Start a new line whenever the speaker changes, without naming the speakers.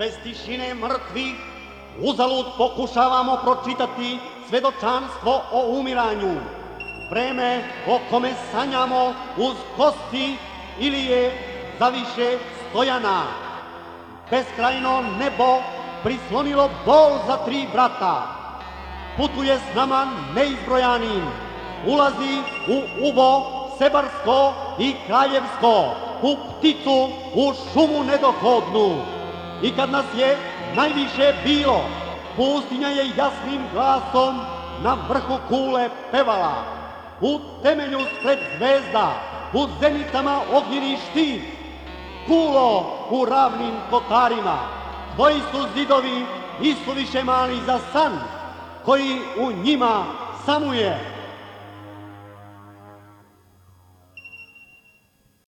bez tišine mrtvih, uzalud pokušavamo pročitati svedočanstvo o umiranju. Vreme o kome sanjamo uz kosti ili je za više stojana. Beskrajno nebo prislonilo bol za tri brata. Putuje s nama neizbrojanim. Ulazi u ubo Sebarsko i Kraljevsko, u pticu, u šumu nedohodnu. I kad nas je najviše bilo, pustinja je jasnim glasom na vrhu kule pevala. U temelju spred zvezda, u zenitama ognjeni štit, kulo u ravnim kotarima. Tvoji su zidovi isuviše mali za san, koji u njima samuje.